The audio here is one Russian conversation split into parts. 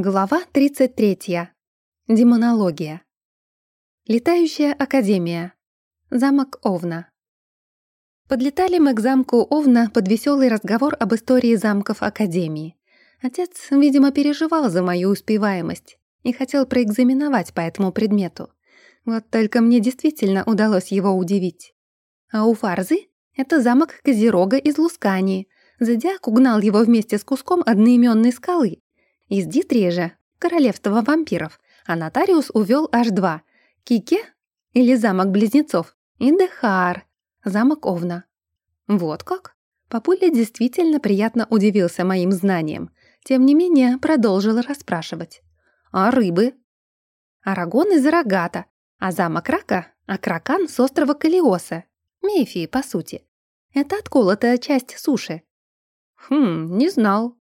Глава 33. Демонология. Летающая академия. Замок Овна. Подлетали мы к замку Овна под веселый разговор об истории замков Академии. Отец, видимо, переживал за мою успеваемость и хотел проэкзаменовать по этому предмету. Вот только мне действительно удалось его удивить. А у Фарзы это замок Козерога из Лускании. Зодиак угнал его вместе с куском одноименной скалы, из Дитрии же — королевство вампиров, а нотариус увел аж два — Кике или замок близнецов и Дехар, замок Овна. Вот как? Папуля действительно приятно удивился моим знаниям. Тем не менее, продолжил расспрашивать. «А рыбы?» «Арагон из Арагата, а замок Рака — Акракан с острова Калиоса. Мефии, по сути. Это отколотая часть суши». «Хм, не знал»,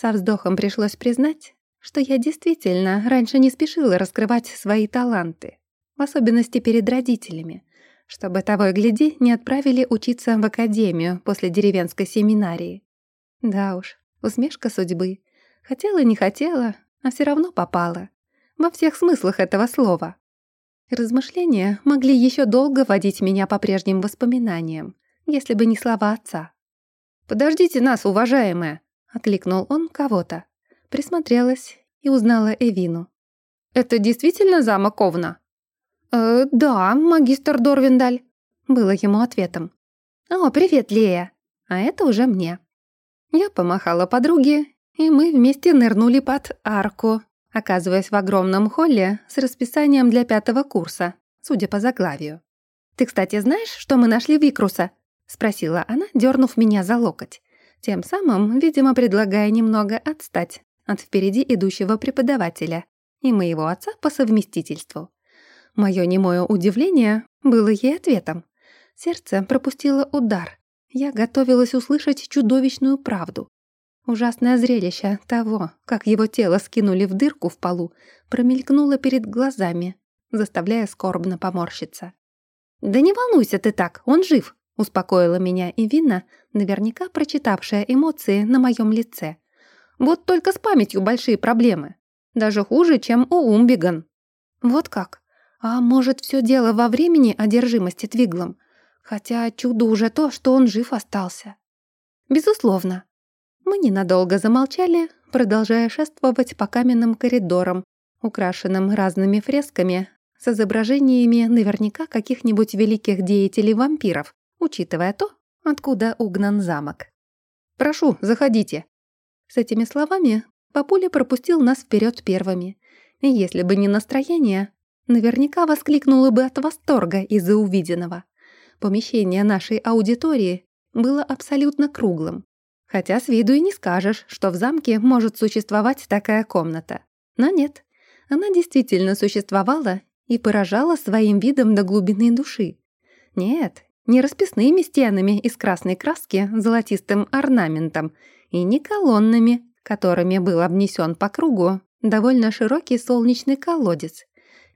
со вздохом пришлось признать, что я действительно раньше не спешила раскрывать свои таланты, в особенности перед родителями, чтобы того и гляди не отправили учиться в академию после деревенской семинарии. Да уж, усмешка судьбы. Хотела, не хотела, а все равно попала. Во всех смыслах этого слова. Размышления могли еще долго водить меня по прежним воспоминаниям, если бы не слова отца. «Подождите нас, уважаемая!» — окликнул он кого-то. Присмотрелась и узнала Эвину. «Это действительно замок Овна?» «Э, «Да, магистр Дорвиндаль», — было ему ответом. «О, привет, Лея!» А это уже мне. Я помахала подруге, и мы вместе нырнули под арку, оказываясь в огромном холле с расписанием для пятого курса, судя по заглавию. «Ты, кстати, знаешь, что мы нашли Викруса?» — спросила она, дернув меня за локоть тем самым, видимо, предлагая немного отстать от впереди идущего преподавателя и моего отца по совместительству. Моё немое удивление было ей ответом. Сердце пропустило удар. Я готовилась услышать чудовищную правду. Ужасное зрелище того, как его тело скинули в дырку в полу, промелькнуло перед глазами, заставляя скорбно поморщиться. «Да не волнуйся ты так, он жив!» Успокоила меня и Винна, наверняка прочитавшая эмоции на моем лице. Вот только с памятью большие проблемы. Даже хуже, чем у Умбиган. Вот как? А может, все дело во времени одержимости Твиглом? Хотя чудо уже то, что он жив остался. Безусловно. Мы ненадолго замолчали, продолжая шествовать по каменным коридорам, украшенным разными фресками с изображениями наверняка каких-нибудь великих деятелей вампиров, учитывая то, откуда угнан замок. «Прошу, заходите». С этими словами папуля пропустил нас вперед первыми. И если бы не настроение, наверняка воскликнула бы от восторга из-за увиденного. Помещение нашей аудитории было абсолютно круглым. Хотя с виду и не скажешь, что в замке может существовать такая комната. Но нет, она действительно существовала и поражала своим видом до глубины души. Нет, не расписными стенами из красной краски с золотистым орнаментом и не колоннами, которыми был обнесен по кругу довольно широкий солнечный колодец.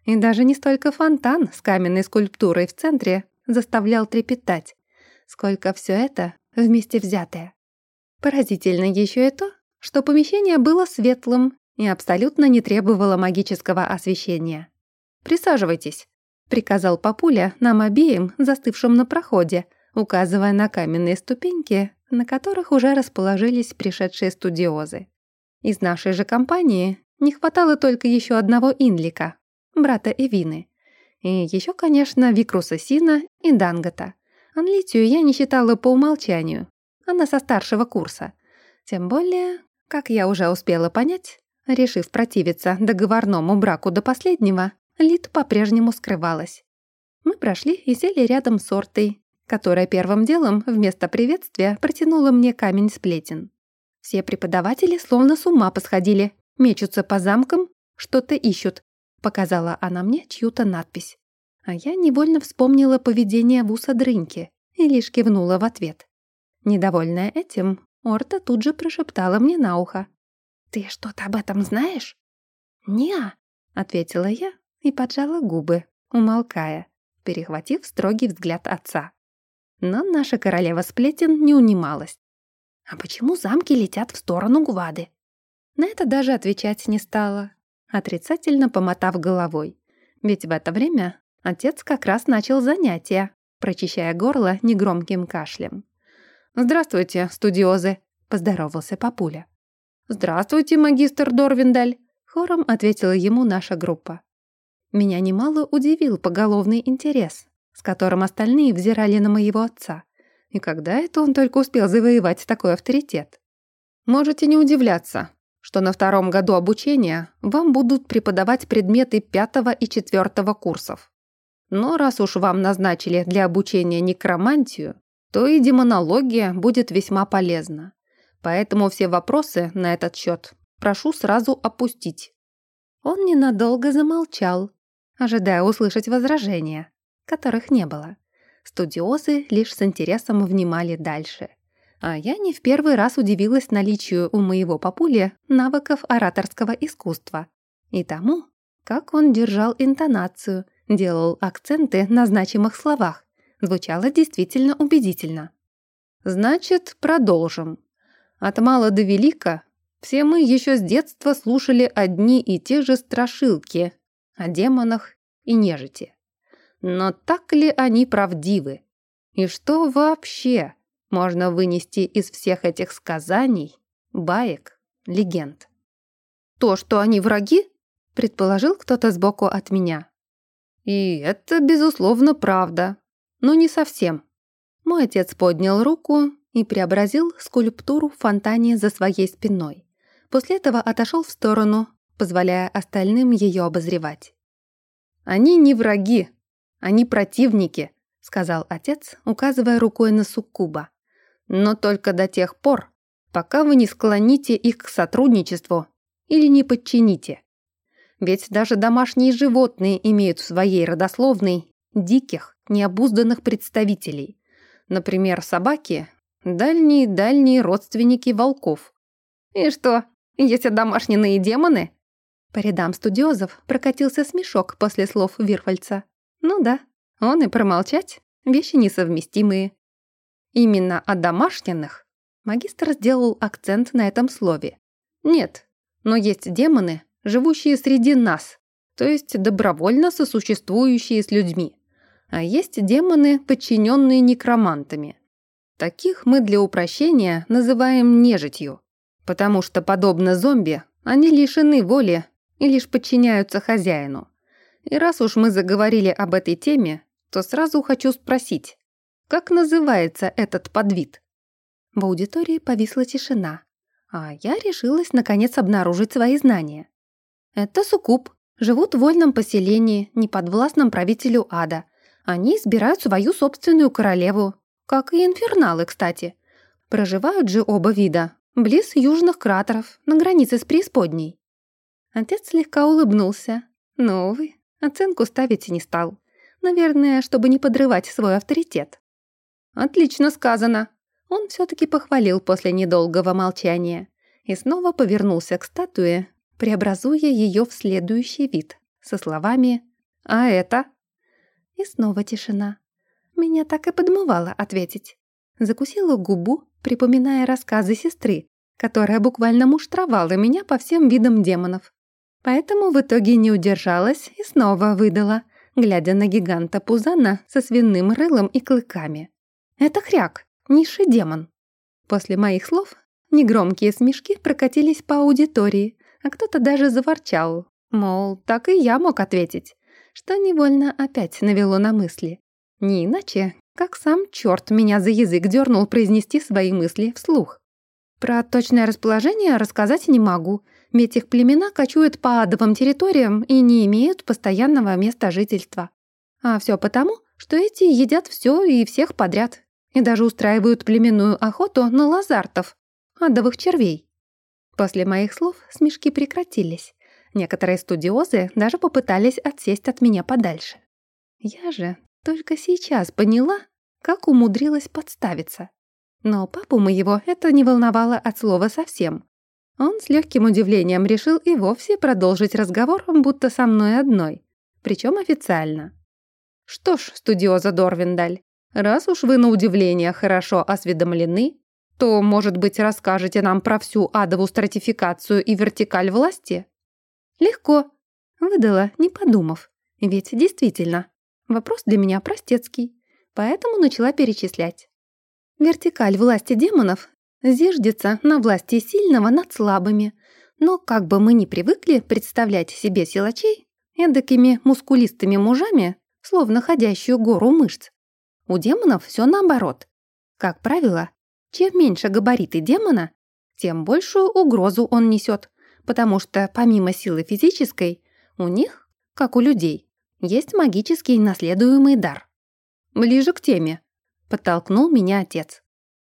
И даже не столько фонтан с каменной скульптурой в центре заставлял трепетать, сколько все это вместе взятое. Поразительно еще и то, что помещение было светлым и абсолютно не требовало магического освещения. «Присаживайтесь», приказал папуля нам обеим, застывшим на проходе, указывая на каменные ступеньки, на которых уже расположились пришедшие студиозы. Из нашей же компании не хватало только еще одного Инлика, брата Эвины. И еще, конечно, Викруса Сина и Дангота. Анлитию я не считала по умолчанию. Она со старшего курса. Тем более, как я уже успела понять, решив противиться договорному браку до последнего, Лид по-прежнему скрывалась. Мы прошли и сели рядом с Ортой, которая первым делом вместо приветствия протянула мне камень сплетен. Все преподаватели словно с ума посходили, мечутся по замкам, что-то ищут, показала она мне чью-то надпись. А я невольно вспомнила поведение Вуса Дрыньки и лишь кивнула в ответ. Недовольная этим, Орта тут же прошептала мне на ухо. «Ты что-то об этом знаешь?» «Не-а», ответила я, и поджала губы, умолкая, перехватив строгий взгляд отца. Но наша королева сплетен не унималась. «А почему замки летят в сторону Гвады?» На это даже отвечать не стала, отрицательно помотав головой. Ведь в это время отец как раз начал занятия, прочищая горло негромким кашлем. «Здравствуйте, студиозы», — поздоровался папуля. «Здравствуйте, магистр Дорвиндаль», — хором ответила ему наша группа. Меня немало удивил поголовный интерес, с которым остальные взирали на моего отца. И когда это он только успел завоевать такой авторитет? Можете не удивляться, что на втором году обучения вам будут преподавать предметы пятого и четвертого курсов. Но раз уж вам назначили для обучения некромантию, то и демонология будет весьма полезна. Поэтому все вопросы на этот счет прошу сразу опустить». Он ненадолго замолчал, ожидая услышать возражения, которых не было. Студиозы лишь с интересом внимали дальше. А я не в первый раз удивилась наличию у моего папули навыков ораторского искусства и тому, как он держал интонацию, делал акценты на значимых словах. Звучало действительно убедительно. «Значит, продолжим. От мала до велика все мы еще с детства слушали одни и те же страшилки о демонах и нежити. Но так ли они правдивы? И что вообще можно вынести из всех этих сказаний, баек, легенд? То, что они враги, предположил кто-то сбоку от меня. И это, безусловно, правда, но не совсем. Мой отец поднял руку и преобразил скульптуру в фонтане за своей спиной. После этого отошел в сторону, позволяя остальным ее обозревать. «Они не враги, они противники», — сказал отец, указывая рукой на суккуба. «Но только до тех пор, пока вы не склоните их к сотрудничеству или не подчините. Ведь даже домашние животные имеют в своей родословной диких, необузданных представителей. Например, собаки Дальние-дальние родственники волков. И что, есть домашние демоны? По рядам студиозов прокатился смешок после слов Вирфальца. Ну да, он и промолчать — вещи несовместимые. Именно о домашних магистр сделал акцент на этом слове. Нет, но есть демоны, живущие среди нас, то есть добровольно сосуществующие с людьми. А есть демоны, подчиненные некромантами. Таких мы для упрощения называем нежитью, потому что, подобно зомби, они лишены воли и лишь подчиняются хозяину. И раз уж мы заговорили об этой теме, то сразу хочу спросить, как называется этот подвид? В аудитории повисла тишина, а я решилась наконец обнаружить свои знания. Это суккуб, живут в вольном поселении, неподвластном правителю ада. Они избирают свою собственную королеву, как и инферналы, кстати. Проживают же оба вида, близ южных кратеров, на границе с преисподней. Отец слегка улыбнулся. Но, увы, оценку ставить не стал. Наверное, чтобы не подрывать свой авторитет. «Отлично сказано!» Он все-таки похвалил после недолгого молчания и снова повернулся к статуе, преобразуя ее в следующий вид, со словами «А это?» И снова тишина. Меня так и подмывало ответить. Закусила губу, припоминая рассказы сестры, которая буквально муштровала меня по всем видам демонов. Поэтому в итоге не удержалась и снова выдала, глядя на гиганта Пузана со свиным рылом и клыками. «Это хряк, низший демон». После моих слов негромкие смешки прокатились по аудитории, а кто-то даже заворчал, мол, так и я мог ответить, что невольно опять навело на мысли. Не иначе, как сам черт меня за язык дернул произнести свои мысли вслух. Про точное расположение рассказать не могу, ведь их племена кочуют по адовым территориям и не имеют постоянного места жительства. А все потому, что эти едят все и всех подряд, и даже устраивают племенную охоту на лазартов, адовых червей. После моих слов смешки прекратились. Некоторые студиозы даже попытались отсесть от меня подальше. Я же только сейчас поняла, как умудрилась подставиться. Но папу моего это не волновало от слова совсем. Он с легким удивлением решил и вовсе продолжить разговор, будто со мной одной. Причем официально. «Что ж, студиоза Дорвиндаль, раз уж вы на удивление хорошо осведомлены, то, может быть, расскажете нам про всю адову стратификацию и вертикаль власти? Легко. Выдала, не подумав. Ведь действительно, вопрос для меня простецкий, поэтому начала перечислять. Вертикаль власти демонов зиждется на власти сильного над слабыми, но как бы мы ни привыкли представлять себе силачей эдакими мускулистыми мужами, словно ходящую гору мышц, у демонов все наоборот. Как правило, чем меньше габариты демона, тем большую угрозу он несет, потому что помимо силы физической, у них, как у людей, есть магический наследуемый дар. «Ближе к теме», — подтолкнул меня отец.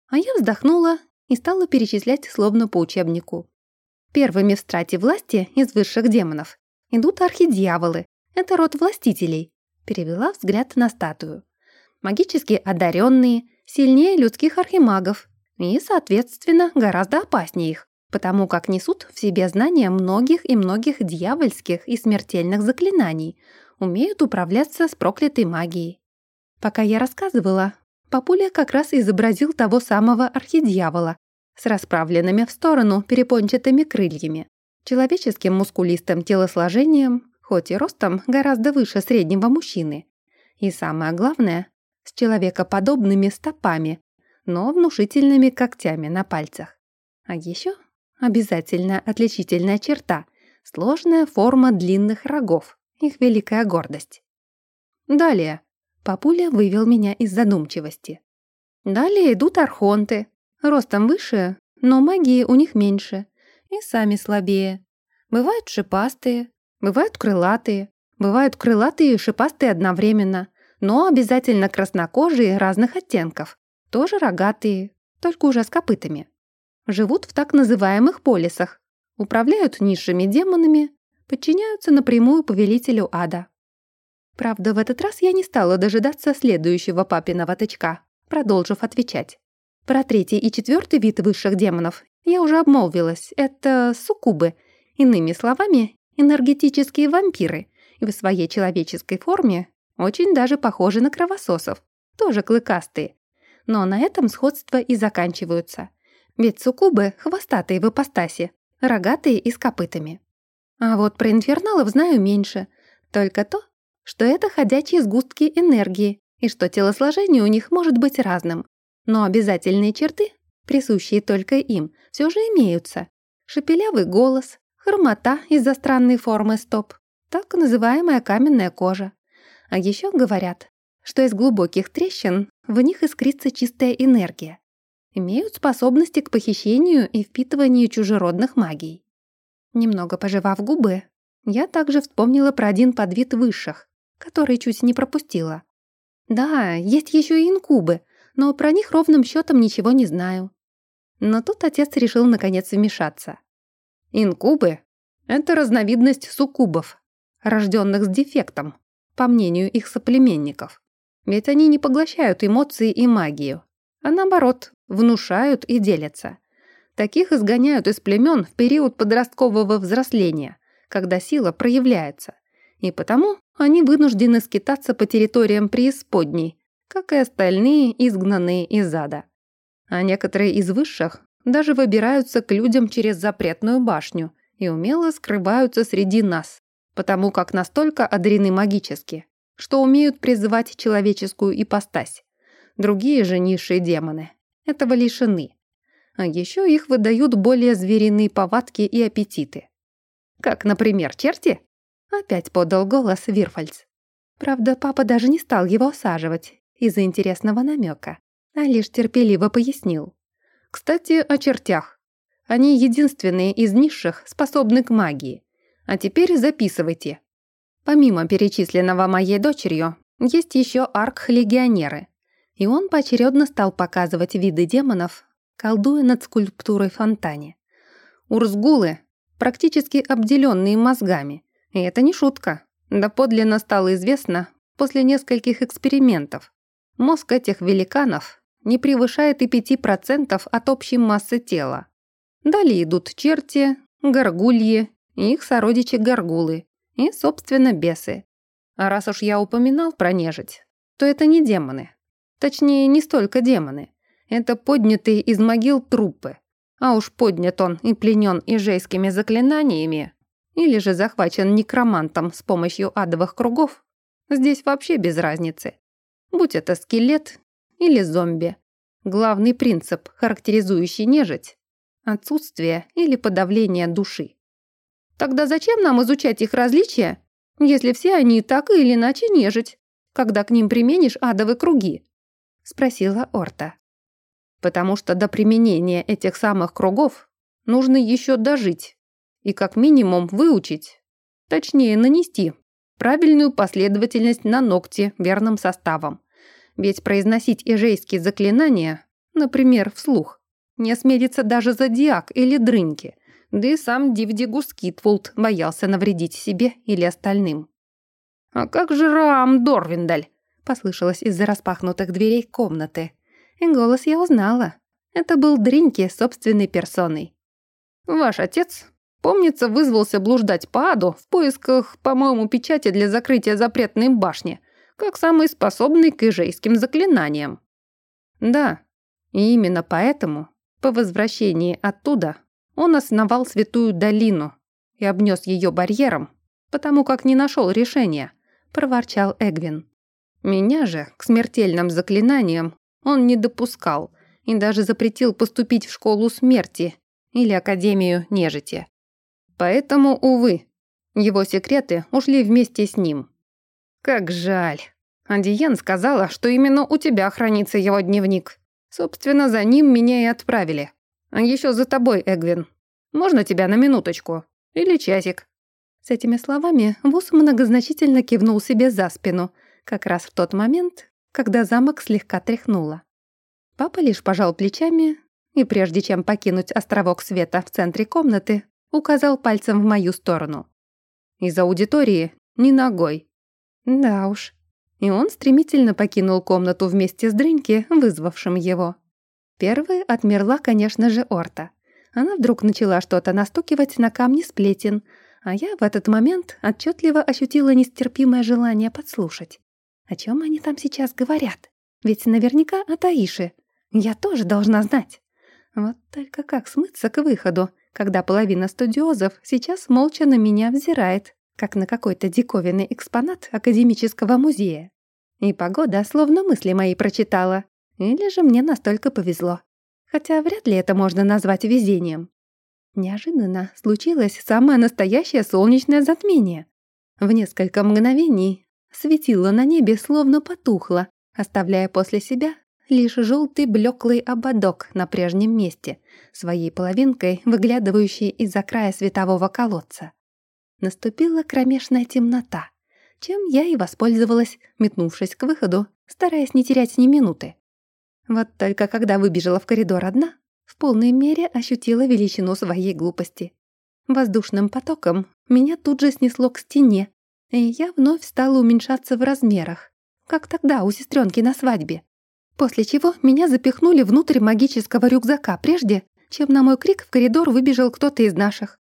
А я вздохнула и стала перечислять словно по учебнику. Первыми в страте власти из высших демонов идут архидьяволы. Это род властителей. Перевела взгляд на статую. Магически одаренные, сильнее людских архимагов и, соответственно, гораздо опаснее их, потому как несут в себе знания многих и многих дьявольских и смертельных заклинаний, умеют управляться с проклятой магией. Пока я рассказывала, Папуля как раз изобразил того самого архидьявола с расправленными в сторону перепончатыми крыльями, человеческим мускулистым телосложением, хоть и ростом гораздо выше среднего мужчины. И самое главное, с человекоподобными стопами, но внушительными когтями на пальцах. А еще обязательно отличительная черта — сложная форма длинных рогов, их великая гордость. Далее Папуля вывел меня из задумчивости. Далее идут архонты. Ростом выше, но магии у них меньше. И сами слабее. Бывают шипастые, бывают крылатые. Бывают крылатые и шипастые одновременно, но обязательно краснокожие разных оттенков. Тоже рогатые, только уже с копытами. Живут в так называемых полисах. Управляют низшими демонами, подчиняются напрямую повелителю ада. Правда, в этот раз я не стала дожидаться следующего папиного тычка, продолжив отвечать. Про третий и четвертый вид высших демонов я уже обмолвилась. Это суккубы. Иными словами, энергетические вампиры. И в своей человеческой форме очень даже похожи на кровососов. Тоже клыкастые. Но на этом сходства и заканчиваются. Ведь суккубы — хвостатые в ипостаси, рогатые и с копытами. А вот про инферналов знаю меньше. Только то, что это ходячие сгустки энергии и что телосложение у них может быть разным. Но обязательные черты, присущие только им, все же имеются. Шепелявый голос, хромота из-за странной формы стоп, так называемая каменная кожа. А еще говорят, что из глубоких трещин в них искрится чистая энергия. Имеют способности к похищению и впитыванию чужеродных магий. Немного пожевав губы, я также вспомнила про один подвид высших, который чуть не пропустила. Да, есть еще и инкубы, но про них ровным счетом ничего не знаю. Но тут отец решил наконец вмешаться. Инкубы — это разновидность суккубов, рожденных с дефектом, по мнению их соплеменников. Ведь они не поглощают эмоции и магию, а наоборот, внушают и делятся. Таких изгоняют из племен в период подросткового взросления, когда сила проявляется, и потому они вынуждены скитаться по территориям преисподней, как и остальные, изгнанные из ада. А некоторые из высших даже выбираются к людям через запретную башню и умело скрываются среди нас, потому как настолько одарены магически, что умеют призывать человеческую ипостась. Другие же низшие демоны этого лишены. А еще их выдают более звериные повадки и аппетиты. Как, например, черти? Опять подал голос Вирфальц. Правда, папа даже не стал его осаживать из-за интересного намека, а лишь терпеливо пояснил. Кстати, о чертях. Они единственные из низших, способны к магии. А теперь записывайте. Помимо перечисленного моей дочерью, есть еще арк-легионеры. И он поочередно стал показывать виды демонов, колдуя над скульптурой фонтане. Урсгулы, практически обделенные мозгами, и это не шутка. Да подлинно стало известно после нескольких экспериментов. Мозг этих великанов не превышает и 5% от общей массы тела. Далее идут черти, горгульи, их сородичи-горгулы и, собственно, бесы. А раз уж я упоминал про нежить, то это не демоны. Точнее, не столько демоны. Это поднятые из могил трупы. А уж поднят он и пленен ижейскими заклинаниями, или же захвачен некромантом с помощью адовых кругов, здесь вообще без разницы. Будь это скелет или зомби. Главный принцип, характеризующий нежить – отсутствие или подавление души. Тогда зачем нам изучать их различия, если все они так или иначе нежить, когда к ним применишь адовые круги? Спросила Орта. Потому что до применения этих самых кругов нужно еще дожить и как минимум выучить, точнее нанести, правильную последовательность на ногти верным составом. Ведь произносить ижейские заклинания, например, вслух, не осмелится даже зодиак или дрыньки, да и сам Дивдигус Китвулд боялся навредить себе или остальным. «А как же Рам Дорвиндаль?» — послышалось из-за распахнутых дверей комнаты. И голос я узнала. Это был Дриньки собственной персоной. «Ваш отец Помнится, вызвался блуждать по аду в поисках, по-моему, печати для закрытия запретной башни, как самый способный к ижейским заклинаниям. Да, и именно поэтому, по возвращении оттуда, он основал Святую Долину и обнес ее барьером, потому как не нашел решения, проворчал Эгвин. Меня же к смертельным заклинаниям он не допускал и даже запретил поступить в школу смерти или Академию нежити. Поэтому, увы, его секреты ушли вместе с ним. Как жаль. Андиен сказала, что именно у тебя хранится его дневник. Собственно, за ним меня и отправили. А еще за тобой, Эгвин. Можно тебя на минуточку? Или часик?» С этими словами Вус многозначительно кивнул себе за спину, как раз в тот момент, когда замок слегка тряхнуло. Папа лишь пожал плечами и, прежде чем покинуть островок света в центре комнаты, указал пальцем в мою сторону. Из аудитории ни ногой. Да уж. И он стремительно покинул комнату вместе с Дрыньки, вызвавшим его. Первой отмерла, конечно же, Орта. Она вдруг начала что-то настукивать на камни сплетен, а я в этот момент отчетливо ощутила нестерпимое желание подслушать. О чем они там сейчас говорят? Ведь наверняка о Таише. Я тоже должна знать. Вот только как смыться к выходу, когда половина студиозов сейчас молча на меня взирает, как на какой-то диковинный экспонат академического музея. И погода словно мысли мои прочитала. Или же мне настолько повезло. Хотя вряд ли это можно назвать везением. Неожиданно случилось самое настоящее солнечное затмение. В несколько мгновений светило на небе словно потухло, оставляя после себя лишь желтый блеклый ободок на прежнем месте, своей половинкой выглядывающий из-за края светового колодца. Наступила кромешная темнота, чем я и воспользовалась, метнувшись к выходу, стараясь не терять ни минуты. Вот только когда выбежала в коридор одна, в полной мере ощутила величину своей глупости. Воздушным потоком меня тут же снесло к стене, и я вновь стала уменьшаться в размерах, как тогда у сестренки на свадьбе. После чего меня запихнули внутрь магического рюкзака прежде, чем на мой крик в коридор выбежал кто-то из наших.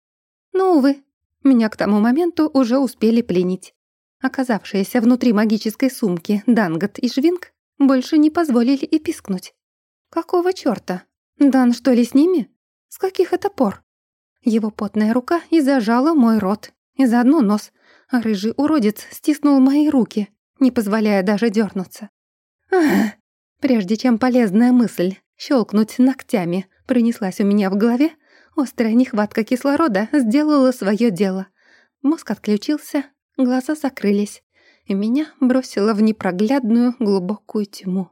Но, увы, меня к тому моменту уже успели пленить. Оказавшиеся внутри магической сумки Дангот и Швинг больше не позволили и пискнуть. Какого чёрта? Дан что ли с ними? С каких это пор? Его потная рука и зажала мой рот, и заодно нос, рыжий уродец стиснул мои руки, не позволяя даже дернуться. Ах, Прежде чем полезная мысль щелкнуть ногтями пронеслась у меня в голове, острая нехватка кислорода сделала свое дело. Мозг отключился, глаза закрылись, и меня бросило в непроглядную глубокую тьму.